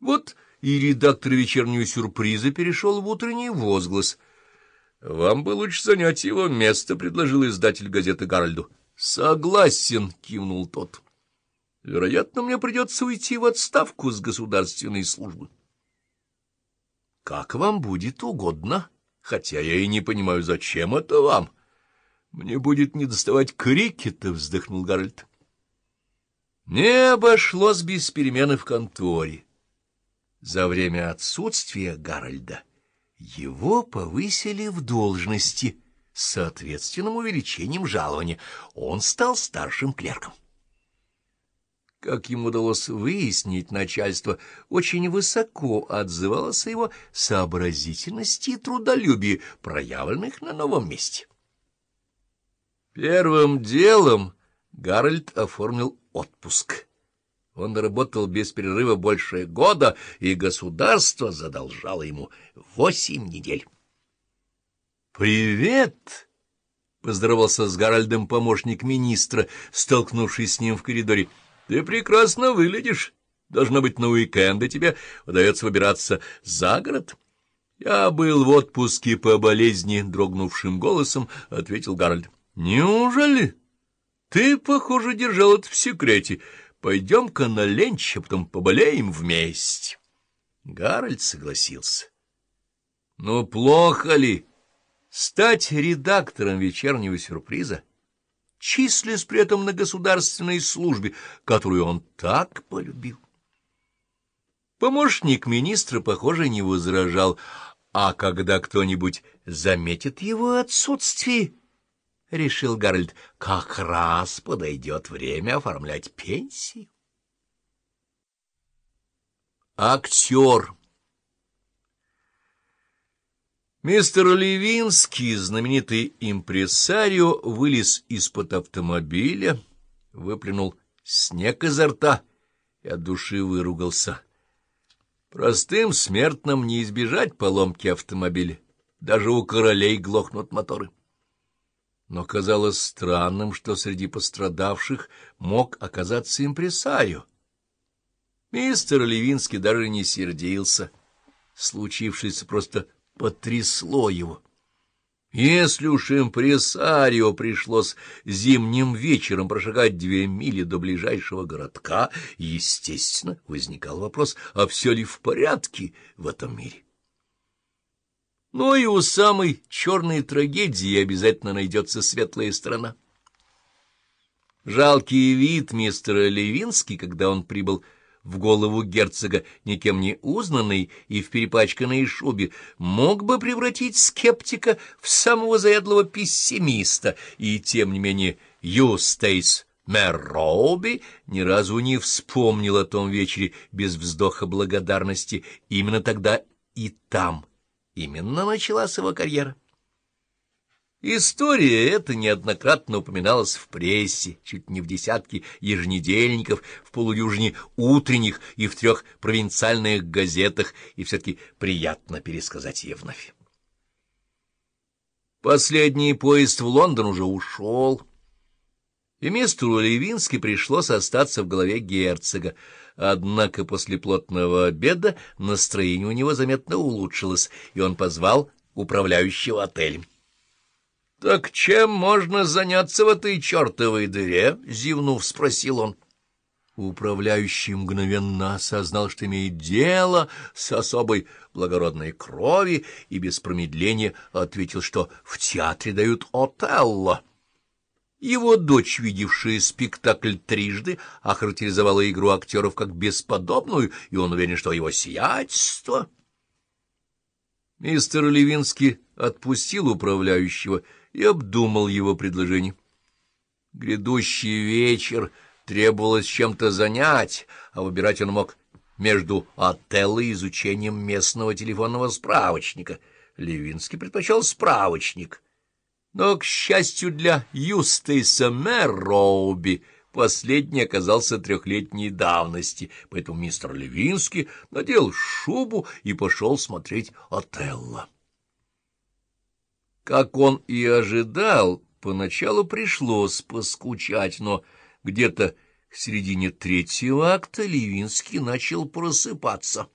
Вот и редактор вечернего сюрприза перешел в утренний возглас. — Вам бы лучше занять его место, — предложил издатель газеты Гарольду. — Согласен, — кивнул тот. — Вероятно, мне придется уйти в отставку с государственной службы. — Как вам будет угодно, хотя я и не понимаю, зачем это вам. — Мне будет недоставать крикета, — вздохнул Гарольд. Не обошлось без перемены в конторе. За время отсутствия Гарольда его повысили в должности с соответственным увеличением жалования. Он стал старшим клерком. Как ему удалось выяснить, начальство очень высоко отзывалось о его сообразительности и трудолюбии, проявленных на новом месте. Первым делом Гарольд оформил отпуск. Он работал без перерыва больше года, и государство задолжало ему восемь недель. «Привет!» — поздоровался с Гарольдом помощник министра, столкнувшись с ним в коридоре. «Ты прекрасно выглядишь. Должно быть, на уикенды тебе удается выбираться за город». «Я был в отпуске по болезни», — дрогнувшим голосом ответил Гарольд. «Неужели? Ты, похоже, держал это в секрете». Пойдем-ка на ленч, а потом поболеем вместе. Гарольд согласился. Но плохо ли стать редактором вечернего сюрприза, числясь при этом на государственной службе, которую он так полюбил? Помощник министра, похоже, не возражал, а когда кто-нибудь заметит его отсутствие, — решил Гарольд, — как раз подойдет время оформлять пенсию. Актер Мистер Левинский, знаменитый импресарио, вылез из-под автомобиля, выплюнул снег изо рта и от души выругался. Простым смертным не избежать поломки автомобиля, даже у королей глохнут моторы но казалось странным, что среди пострадавших мог оказаться импресарио. Мистер Левинский даже не сердился. Случившееся просто потрясло его. Если уж импресарио пришлось зимним вечером прошагать две мили до ближайшего городка, естественно, возникал вопрос, а все ли в порядке в этом мире. Но и у самой черной трагедии обязательно найдется светлая сторона. Жалкий вид мистера Левински, когда он прибыл в голову герцога, никем не узнанный и в перепачканной шубе, мог бы превратить скептика в самого заядлого пессимиста, и, тем не менее, Юстейс Мерроуби ни разу не вспомнил о том вечере без вздоха благодарности именно тогда и там, Именно началась его карьера. История эта неоднократно упоминалась в прессе, чуть не в десятке еженедельников, в полудюжине утренних и в трех провинциальных газетах, и все-таки приятно пересказать ее вновь. Последний поезд в Лондон уже ушел, и мистеру Левински пришлось остаться в голове герцога, Однако после плотного обеда настроение у него заметно улучшилось, и он позвал управляющего отелем. — Так чем можно заняться в этой чертовой дыре? — зевнув, спросил он. Управляющий мгновенно осознал, что имеет дело с особой благородной крови, и без промедления ответил, что в театре дают Отелло. Его дочь, видевшая спектакль трижды, охарактеризовала игру актеров как бесподобную, и он уверен, что его сиятельство... Мистер Левинский отпустил управляющего и обдумал его предложение. Грядущий вечер требовалось чем-то занять, а выбирать он мог между отелло и изучением местного телефонного справочника. Левинский предпочел справочник — но, к счастью для Юстейса Мерроуби, последний оказался трехлетней давности, поэтому мистер Левинский надел шубу и пошел смотреть Отелло. Как он и ожидал, поначалу пришлось поскучать, но где-то К середине третьего акта Левинский начал просыпаться.